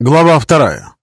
Глава вторая.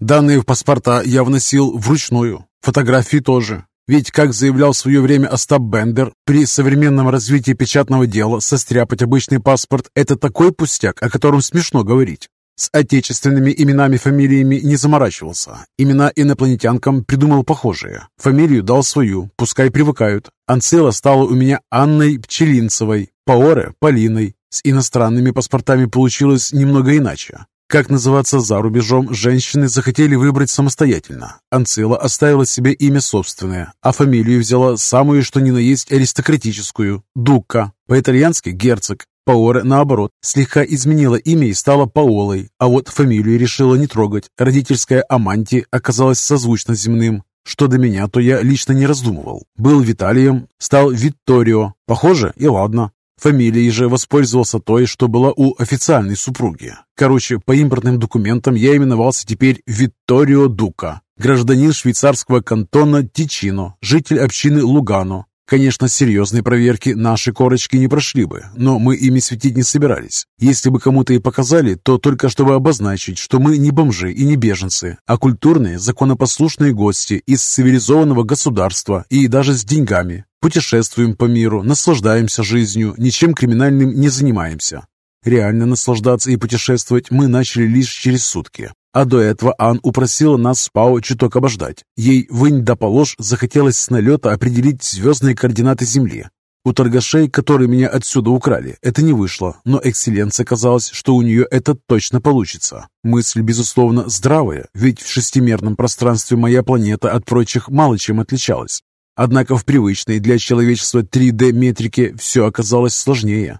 Данные в паспорта я вносил вручную, фотографии тоже. Ведь, как заявлял в свое время Остап Бендер, при современном развитии печатного дела состряпать обычный паспорт – это такой пустяк, о котором смешно говорить. С отечественными именами-фамилиями не заморачивался. Имена инопланетянкам придумал похожие. Фамилию дал свою, пускай привыкают. Анцила стала у меня Анной Пчелинцевой, Паоре – Полиной. С иностранными паспортами получилось немного иначе. Как называться за рубежом, женщины захотели выбрать самостоятельно. Анцила оставила себе имя собственное, а фамилию взяла самую, что ни на есть, аристократическую – Дукка, по-итальянски – герцог. Паоре, наоборот, слегка изменила имя и стала Паолой, а вот фамилию решила не трогать. Родительская Аманти оказалась созвучна земным. Что до меня, то я лично не раздумывал. Был Виталием, стал Витторио. Похоже, и ладно. Фамилией же воспользовался той, что была у официальной супруги. Короче, по импортным документам я именовался теперь Витторио Дука, гражданин швейцарского кантона Тичино, житель общины Лугано. Конечно, серьезной проверки наши корочки не прошли бы, но мы ими светить не собирались. Если бы кому-то и показали, то только чтобы обозначить, что мы не бомжи и не беженцы, а культурные, законопослушные гости из цивилизованного государства и даже с деньгами. Путешествуем по миру, наслаждаемся жизнью, ничем криминальным не занимаемся. Реально наслаждаться и путешествовать мы начали лишь через сутки. А до этого Ан упросила нас с Пао чуток обождать. Ей вынь да положь захотелось с налета определить звездные координаты Земли. У торгашей, которые меня отсюда украли, это не вышло, но экселленция казалось, что у нее это точно получится. Мысль, безусловно, здравая, ведь в шестимерном пространстве моя планета от прочих мало чем отличалась. Однако в привычной для человечества 3D-метрике все оказалось сложнее.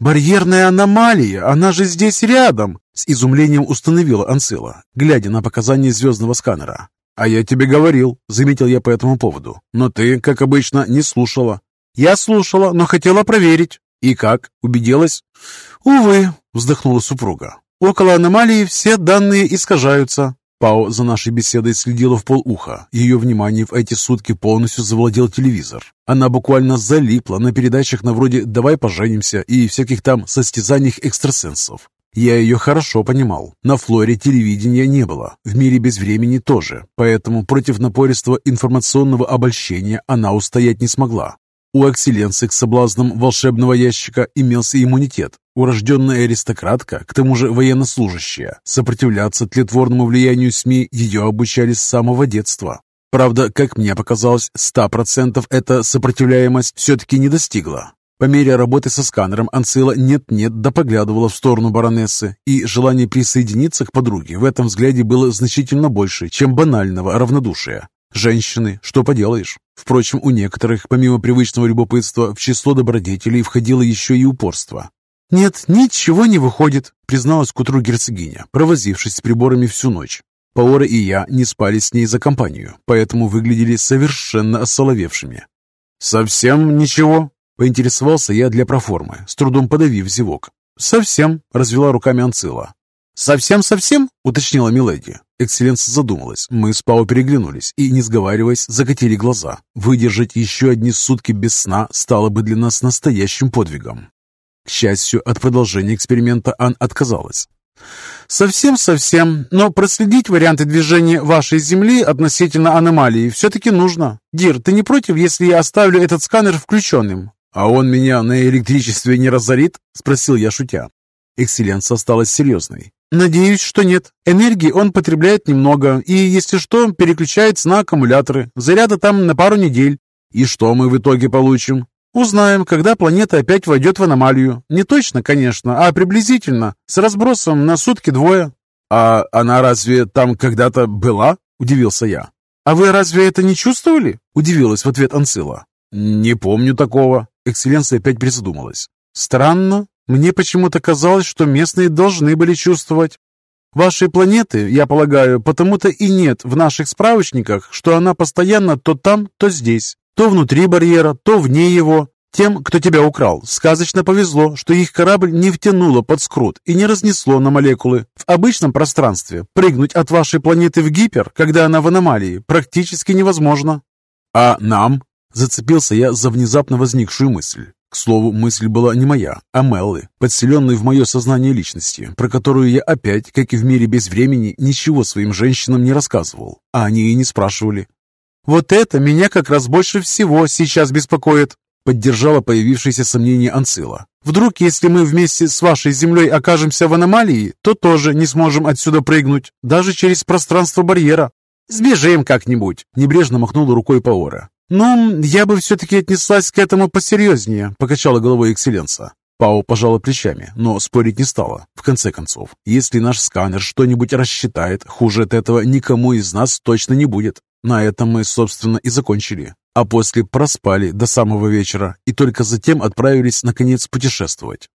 «Барьерная аномалия! Она же здесь рядом!» С изумлением установила Анцила, глядя на показания звездного сканера. «А я тебе говорил», — заметил я по этому поводу. «Но ты, как обычно, не слушала». «Я слушала, но хотела проверить». «И как? Убедилась?» «Увы», — вздохнула супруга. «Около аномалии все данные искажаются. Пао за нашей беседой следила в полуха. Ее внимание в эти сутки полностью завладел телевизор. Она буквально залипла на передачах на вроде «Давай поженимся» и всяких там состязаниях экстрасенсов. Я ее хорошо понимал. На флоре телевидения не было, в мире без времени тоже, поэтому против напористого информационного обольщения она устоять не смогла. У экселленции к соблазнам волшебного ящика имелся иммунитет. Урожденная аристократка, к тому же военнослужащая, сопротивляться тлетворному влиянию СМИ ее обучали с самого детства. Правда, как мне показалось, 100% эта сопротивляемость все-таки не достигла. По мере работы со сканером Анцила нет-нет да поглядывала в сторону баронессы, и желание присоединиться к подруге в этом взгляде было значительно больше, чем банального равнодушия. Женщины, что поделаешь. Впрочем, у некоторых, помимо привычного любопытства, в число добродетелей входило еще и упорство. «Нет, ничего не выходит», — призналась к утру герцогиня, провозившись с приборами всю ночь. Паора и я не спали с ней за компанию, поэтому выглядели совершенно осоловевшими. «Совсем ничего?» — поинтересовался я для проформы, с трудом подавив зевок. «Совсем», — развела руками Анцила. «Совсем-совсем?» — уточнила Миледи. Экселленс задумалась. Мы с Пао переглянулись и, не сговариваясь, закатили глаза. Выдержать еще одни сутки без сна стало бы для нас настоящим подвигом. К счастью, от продолжения эксперимента Ан отказалась. «Совсем-совсем, но проследить варианты движения вашей Земли относительно аномалии все-таки нужно. Дир, ты не против, если я оставлю этот сканер включенным?» «А он меня на электричестве не разорит?» – спросил я, шутя. Экселленс осталась серьезной. «Надеюсь, что нет. Энергии он потребляет немного, и, если что, переключается на аккумуляторы. Заряда там на пару недель. И что мы в итоге получим?» «Узнаем, когда планета опять войдет в аномалию. Не точно, конечно, а приблизительно, с разбросом на сутки двое». «А она разве там когда-то была?» – удивился я. «А вы разве это не чувствовали?» – удивилась в ответ Анцила. «Не помню такого». Экселленция опять призадумалась. «Странно. Мне почему-то казалось, что местные должны были чувствовать. Вашей планеты, я полагаю, потому-то и нет в наших справочниках, что она постоянно то там, то здесь, то внутри барьера, то вне его. Тем, кто тебя украл, сказочно повезло, что их корабль не втянуло под скрут и не разнесло на молекулы. В обычном пространстве прыгнуть от вашей планеты в гипер, когда она в аномалии, практически невозможно. А нам? Зацепился я за внезапно возникшую мысль. К слову, мысль была не моя, а Меллы, подселенной в мое сознание личности, про которую я опять, как и в мире без времени, ничего своим женщинам не рассказывал, а они и не спрашивали. «Вот это меня как раз больше всего сейчас беспокоит», поддержала появившееся сомнение Анцила. «Вдруг, если мы вместе с вашей землей окажемся в аномалии, то тоже не сможем отсюда прыгнуть, даже через пространство барьера. Сбежим как-нибудь», — небрежно махнула рукой Паора. «Ну, я бы все-таки отнеслась к этому посерьезнее», — покачала головой экселленса. Пау пожала плечами, но спорить не стала. В конце концов, если наш сканер что-нибудь рассчитает, хуже от этого никому из нас точно не будет. На этом мы, собственно, и закончили. А после проспали до самого вечера и только затем отправились, наконец, путешествовать.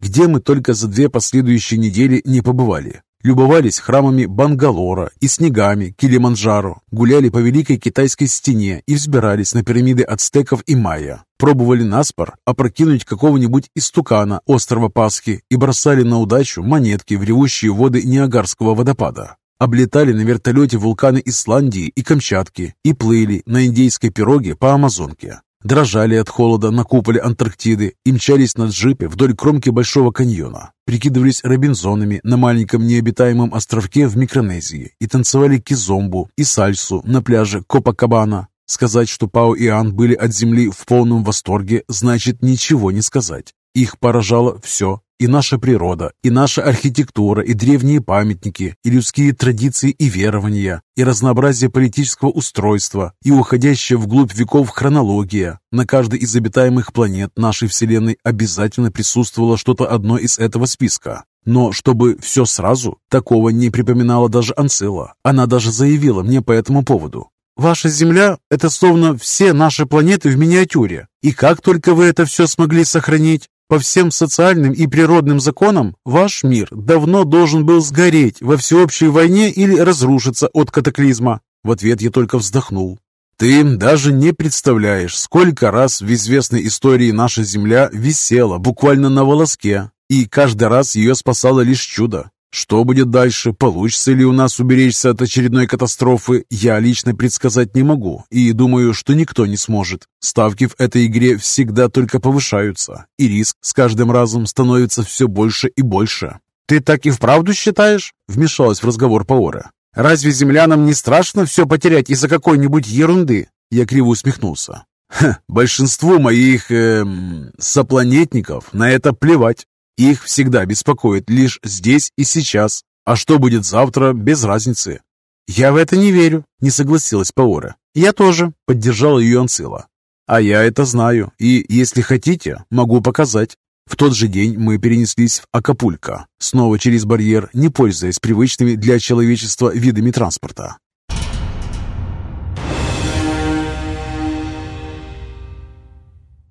Где мы только за две последующие недели не побывали. Любовались храмами Бангалора и снегами Килиманджаро, гуляли по Великой Китайской стене и взбирались на пирамиды ацтеков и майя. Пробовали наспор опрокинуть какого-нибудь истукана острова Пасхи и бросали на удачу монетки в ревущие воды Ниагарского водопада. Облетали на вертолете вулканы Исландии и Камчатки и плыли на индейской пироге по Амазонке дрожали от холода на куполе Антарктиды и мчались на джипе вдоль кромки Большого каньона, прикидывались робинзонами на маленьком необитаемом островке в Микронезии и танцевали кизомбу и сальсу на пляже Копакабана. Сказать, что Пао и Ан были от земли в полном восторге, значит ничего не сказать. Их поражало все, и наша природа, и наша архитектура, и древние памятники, и людские традиции и верования, и разнообразие политического устройства, и уходящая вглубь веков хронология. На каждой из обитаемых планет нашей Вселенной обязательно присутствовало что-то одно из этого списка. Но чтобы все сразу, такого не припоминала даже Анцила. Она даже заявила мне по этому поводу. «Ваша Земля — это словно все наши планеты в миниатюре. И как только вы это все смогли сохранить? По всем социальным и природным законам ваш мир давно должен был сгореть во всеобщей войне или разрушиться от катаклизма. В ответ я только вздохнул. Ты даже не представляешь, сколько раз в известной истории наша Земля висела буквально на волоске, и каждый раз ее спасало лишь чудо. Что будет дальше, получится ли у нас уберечься от очередной катастрофы, я лично предсказать не могу и думаю, что никто не сможет. Ставки в этой игре всегда только повышаются, и риск с каждым разом становится все больше и больше. «Ты так и вправду считаешь?» – вмешалась в разговор Паора. «Разве землянам не страшно все потерять из-за какой-нибудь ерунды?» Я криво усмехнулся. Ха, большинству моих эм, сопланетников на это плевать. Их всегда беспокоит лишь здесь и сейчас, а что будет завтра, без разницы. «Я в это не верю», — не согласилась Паора. «Я тоже», — поддержала ее Анцила. «А я это знаю, и, если хотите, могу показать». В тот же день мы перенеслись в Акапулько, снова через барьер, не пользуясь привычными для человечества видами транспорта.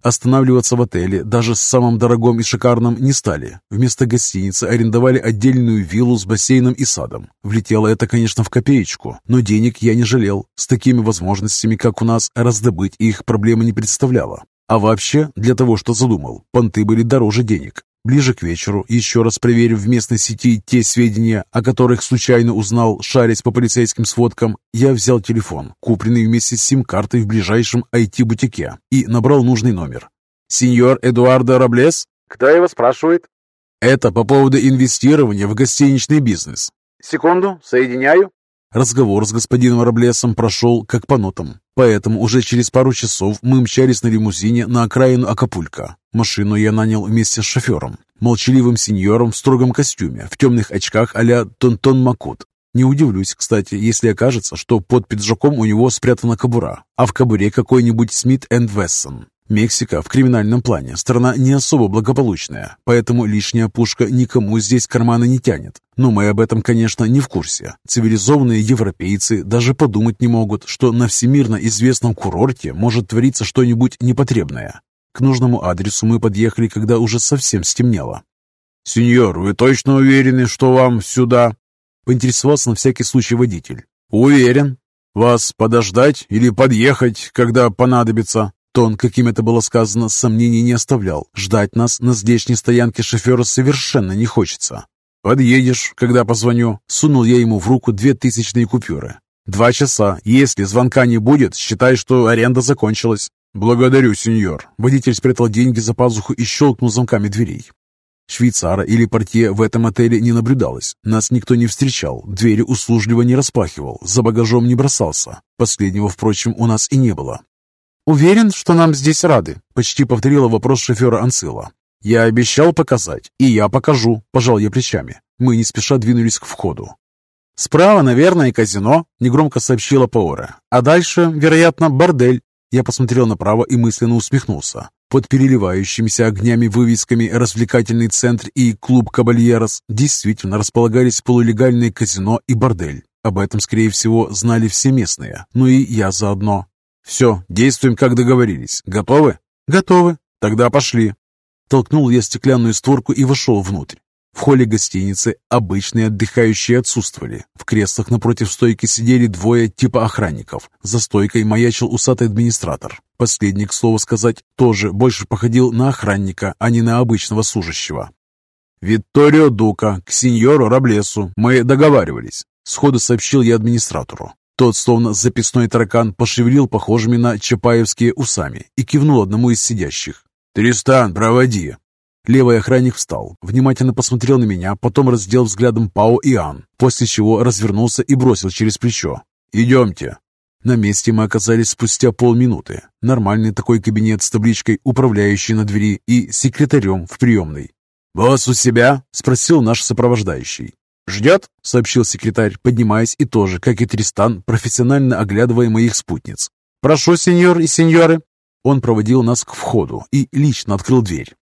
Останавливаться в отеле, даже с самым дорогом и шикарным, не стали. Вместо гостиницы арендовали отдельную виллу с бассейном и садом. Влетело это, конечно, в копеечку, но денег я не жалел. С такими возможностями, как у нас, раздобыть их проблемы не представляло. А вообще, для того, что задумал, понты были дороже денег. Ближе к вечеру, еще раз проверив в местной сети те сведения, о которых случайно узнал, шарясь по полицейским сводкам, я взял телефон, купленный вместе с сим-картой в ближайшем IT-бутике, и набрал нужный номер. «Сеньор Эдуардо Раблес?» «Кто его спрашивает?» «Это по поводу инвестирования в гостиничный бизнес». «Секунду, соединяю». Разговор с господином Раблесом прошел как по нотам, поэтому уже через пару часов мы мчались на лимузине на окраину Акапулька. Машину я нанял вместе с шофером, молчаливым сеньором в строгом костюме, в темных очках а-ля Тонтон Макут. Не удивлюсь, кстати, если окажется, что под пиджаком у него спрятана кобура, а в кобуре какой-нибудь Смит энд Вессон. Мексика в криминальном плане страна не особо благополучная, поэтому лишняя пушка никому здесь кармана не тянет. Но мы об этом, конечно, не в курсе. Цивилизованные европейцы даже подумать не могут, что на всемирно известном курорте может твориться что-нибудь непотребное. К нужному адресу мы подъехали, когда уже совсем стемнело. «Сеньор, вы точно уверены, что вам сюда?» Поинтересовался на всякий случай водитель. «Уверен. Вас подождать или подъехать, когда понадобится?» Тон, каким это было сказано, сомнений не оставлял. Ждать нас на здешней стоянке шофера совершенно не хочется. «Подъедешь, когда позвоню». Сунул я ему в руку две тысячные купюры. Два часа. Если звонка не будет, считай, что аренда закончилась. Благодарю, сеньор. Водитель спрятал деньги за пазуху и щелкнул замками дверей. Швейцара или портье в этом отеле не наблюдалось. Нас никто не встречал, двери услужливо не распахивал, за багажом не бросался. Последнего, впрочем, у нас и не было. «Уверен, что нам здесь рады?» — почти повторила вопрос шофера Анцила. «Я обещал показать, и я покажу», — пожал я плечами. Мы не спеша двинулись к входу. «Справа, наверное, казино», — негромко сообщила Паора. «А дальше, вероятно, бордель». Я посмотрел направо и мысленно усмехнулся. Под переливающимися огнями вывесками «Развлекательный центр» и «Клуб Кабальерос» действительно располагались полулегальные казино и бордель. Об этом, скорее всего, знали все местные, ну и я заодно. «Все, действуем, как договорились. Готовы?» «Готовы. Тогда пошли». Толкнул я стеклянную створку и вошел внутрь. В холле гостиницы обычные отдыхающие отсутствовали. В креслах напротив стойки сидели двое типа охранников. За стойкой маячил усатый администратор. Последний, к слову сказать, тоже больше походил на охранника, а не на обычного служащего. «Витторио Дука, к сеньору Раблесу. Мы договаривались», — сходу сообщил я администратору. Тот, словно записной таракан, пошевелил похожими на чапаевские усами и кивнул одному из сидящих. «Тристан, проводи!» Левый охранник встал, внимательно посмотрел на меня, потом раздел взглядом Пао и Ан, после чего развернулся и бросил через плечо. «Идемте!» На месте мы оказались спустя полминуты. Нормальный такой кабинет с табличкой «Управляющий» на двери и секретарем в приемной. «Босс у себя?» – спросил наш сопровождающий. «Ждет?» – сообщил секретарь, поднимаясь и тоже, как и Тристан, профессионально оглядывая моих спутниц. «Прошу, сеньор и сеньоры!» Он проводил нас к входу и лично открыл дверь.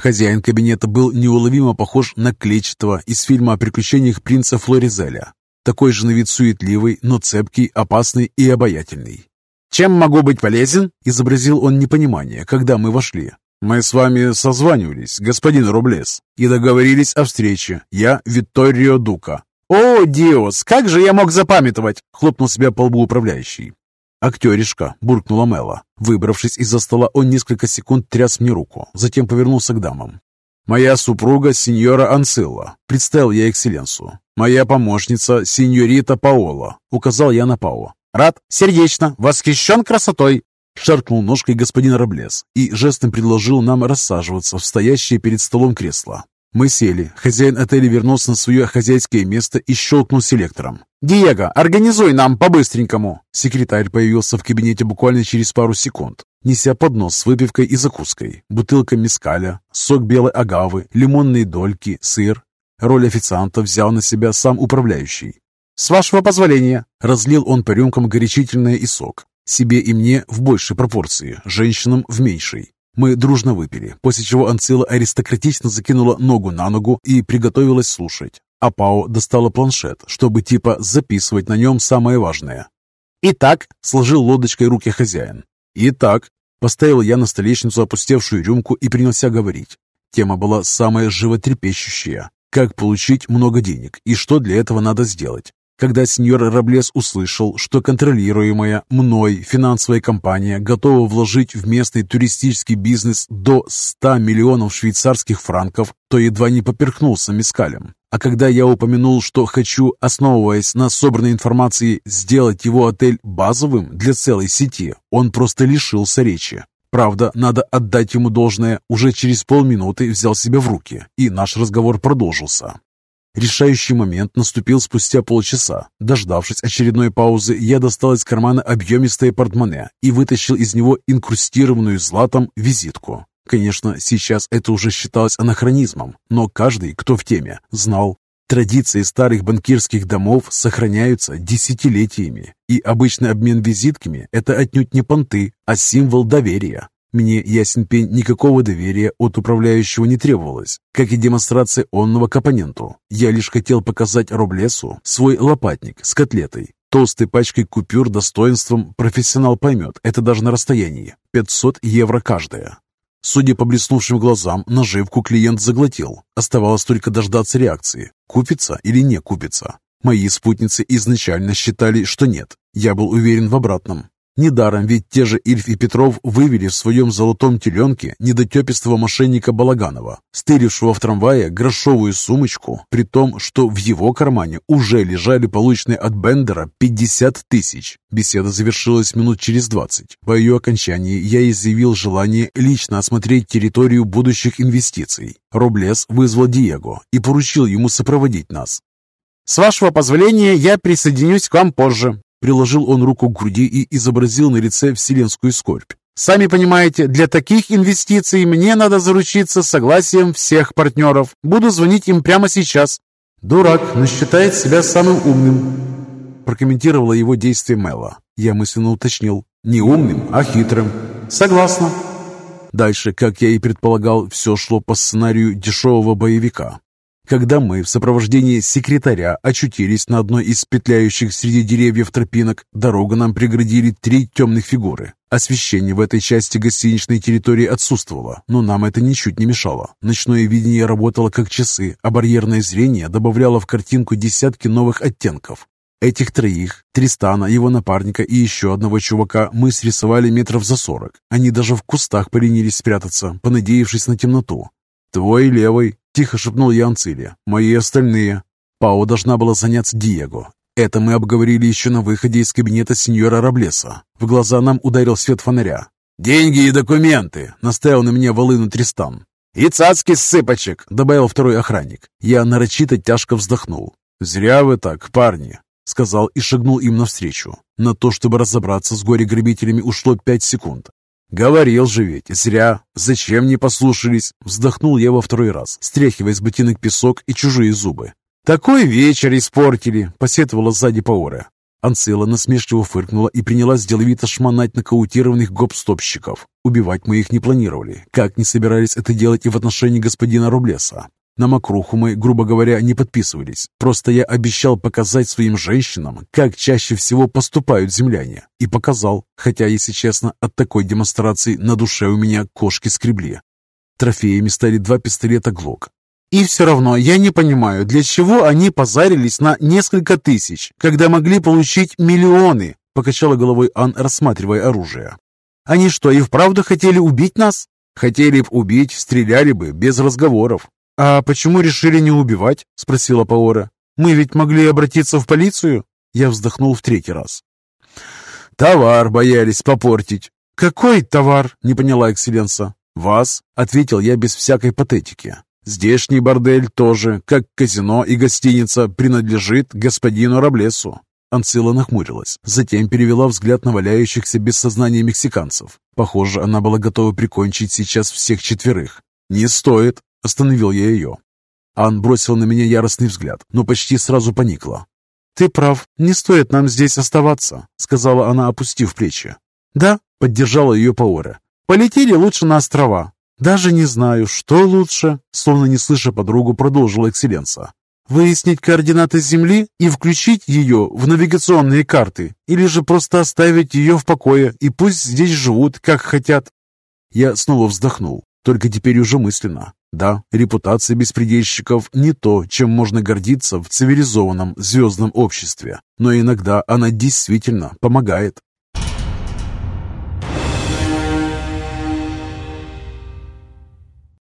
Хозяин кабинета был неуловимо похож на клетчатого из фильма о приключениях принца Флоризеля. Такой же на вид суетливый, но цепкий, опасный и обаятельный. «Чем могу быть полезен?» – изобразил он непонимание, когда мы вошли. «Мы с вами созванивались, господин Рублес, и договорились о встрече. Я Витторио Дука». «О, Диос, как же я мог запамятовать?» – хлопнул себя по лбу управляющий. «Актеришка!» – буркнула Мэла. Выбравшись из-за стола, он несколько секунд тряс мне руку, затем повернулся к дамам. «Моя супруга, сеньора Ансилла», – представил я экселленсу. «Моя помощница, сеньорита Паола», – указал я на Пао. «Рад, сердечно, восхищен красотой!» Шаркнул ножкой господин Раблес и жестом предложил нам рассаживаться в стоящее перед столом кресло. Мы сели. Хозяин отеля вернулся на свое хозяйское место и щелкнул селектором. «Диего, организуй нам по-быстренькому!» Секретарь появился в кабинете буквально через пару секунд, неся поднос с выпивкой и закуской, бутылка мискаля, сок белой агавы, лимонные дольки, сыр. Роль официанта взял на себя сам управляющий. «С вашего позволения!» Разлил он по рюмкам горячительное и сок. Себе и мне в большей пропорции, женщинам в меньшей. Мы дружно выпили, после чего Анцила аристократично закинула ногу на ногу и приготовилась слушать. А Пао достала планшет, чтобы типа записывать на нем самое важное. «Итак», — сложил лодочкой руки хозяин. «Итак», — поставил я на столешницу опустевшую рюмку и принялся говорить. Тема была самая животрепещущая. Как получить много денег и что для этого надо сделать? Когда сеньор Раблес услышал, что контролируемая мной финансовая компания готова вложить в местный туристический бизнес до 100 миллионов швейцарских франков, то едва не поперхнулся мискалем. А когда я упомянул, что хочу, основываясь на собранной информации, сделать его отель базовым для целой сети, он просто лишился речи. Правда, надо отдать ему должное, уже через полминуты взял себя в руки, и наш разговор продолжился. Решающий момент наступил спустя полчаса. Дождавшись очередной паузы, я достал из кармана объемистое портмоне и вытащил из него инкрустированную златом визитку. Конечно, сейчас это уже считалось анахронизмом, но каждый, кто в теме, знал. Традиции старых банкирских домов сохраняются десятилетиями, и обычный обмен визитками – это отнюдь не понты, а символ доверия. Мне, ясен пень, никакого доверия от управляющего не требовалось, как и демонстрация онного к оппоненту. Я лишь хотел показать Роблесу свой лопатник с котлетой. Толстой пачкой купюр достоинством профессионал поймет, это даже на расстоянии. 500 евро каждая. Судя по блеснувшим глазам, наживку клиент заглотил. Оставалось только дождаться реакции, купится или не купится. Мои спутницы изначально считали, что нет. Я был уверен в обратном. Недаром ведь те же Ильф и Петров вывели в своем золотом теленке недотепистого мошенника Балаганова, стырившего в трамвае грошовую сумочку, при том, что в его кармане уже лежали полученные от Бендера 50 тысяч. Беседа завершилась минут через 20. По ее окончании я изъявил желание лично осмотреть территорию будущих инвестиций. Роблес вызвал Диего и поручил ему сопроводить нас. «С вашего позволения я присоединюсь к вам позже», Приложил он руку к груди и изобразил на лице вселенскую скорбь. «Сами понимаете, для таких инвестиций мне надо заручиться согласием всех партнеров. Буду звонить им прямо сейчас». «Дурак, но считает себя самым умным», прокомментировала его действие Мэла. Я мысленно уточнил. «Не умным, а хитрым». «Согласна». Дальше, как я и предполагал, все шло по сценарию дешевого боевика. Когда мы в сопровождении секретаря очутились на одной из петляющих среди деревьев тропинок, дорогу нам преградили три темных фигуры. Освещение в этой части гостиничной территории отсутствовало, но нам это ничуть не мешало. Ночное видение работало как часы, а барьерное зрение добавляло в картинку десятки новых оттенков. Этих троих, Тристана, его напарника и еще одного чувака, мы срисовали метров за сорок. Они даже в кустах поленились спрятаться, понадеявшись на темноту. «Твой левый», — тихо шепнул я Анциле. «Мои остальные». Пао должна была заняться Диего. Это мы обговорили еще на выходе из кабинета сеньора Раблеса. В глаза нам ударил свет фонаря. «Деньги и документы!» — наставил на меня волыну Тристан. «И цацкий сыпочек!» — добавил второй охранник. Я нарочито тяжко вздохнул. «Зря вы так, парни!» — сказал и шагнул им навстречу. На то, чтобы разобраться с горе-грабителями, ушло пять секунд. «Говорил же ведь, зря. Зачем не послушались?» Вздохнул я во второй раз, стряхивая с ботинок песок и чужие зубы. «Такой вечер испортили!» — посетовала сзади Паора. Анцила насмешливо фыркнула и принялась деловито шмонать нокаутированных гоп-стопщиков. Убивать мы их не планировали, как не собирались это делать и в отношении господина Рублеса. На мокруху мы, грубо говоря, не подписывались. Просто я обещал показать своим женщинам, как чаще всего поступают земляне. И показал, хотя, если честно, от такой демонстрации на душе у меня кошки скребли. Трофеями стали два пистолета «Глок». И все равно я не понимаю, для чего они позарились на несколько тысяч, когда могли получить миллионы, покачала головой Ан, рассматривая оружие. Они что, и вправду хотели убить нас? Хотели б убить, стреляли бы, без разговоров. «А почему решили не убивать?» – спросила Паора. «Мы ведь могли обратиться в полицию?» Я вздохнул в третий раз. «Товар боялись попортить». «Какой товар?» – не поняла Экселленса. «Вас», – ответил я без всякой патетики. «Здешний бордель тоже, как казино и гостиница, принадлежит господину Раблесу». Анцила нахмурилась, затем перевела взгляд на валяющихся без сознания мексиканцев. Похоже, она была готова прикончить сейчас всех четверых. «Не стоит», Остановил я ее. Ан бросил на меня яростный взгляд, но почти сразу поникла. «Ты прав, не стоит нам здесь оставаться», — сказала она, опустив плечи. «Да», — поддержала ее Паора. «Полетели лучше на острова». «Даже не знаю, что лучше», — словно не слыша подругу, продолжила Экселленса. «Выяснить координаты Земли и включить ее в навигационные карты, или же просто оставить ее в покое и пусть здесь живут, как хотят». Я снова вздохнул, только теперь уже мысленно. Да, репутация беспредельщиков не то, чем можно гордиться в цивилизованном звездном обществе, но иногда она действительно помогает.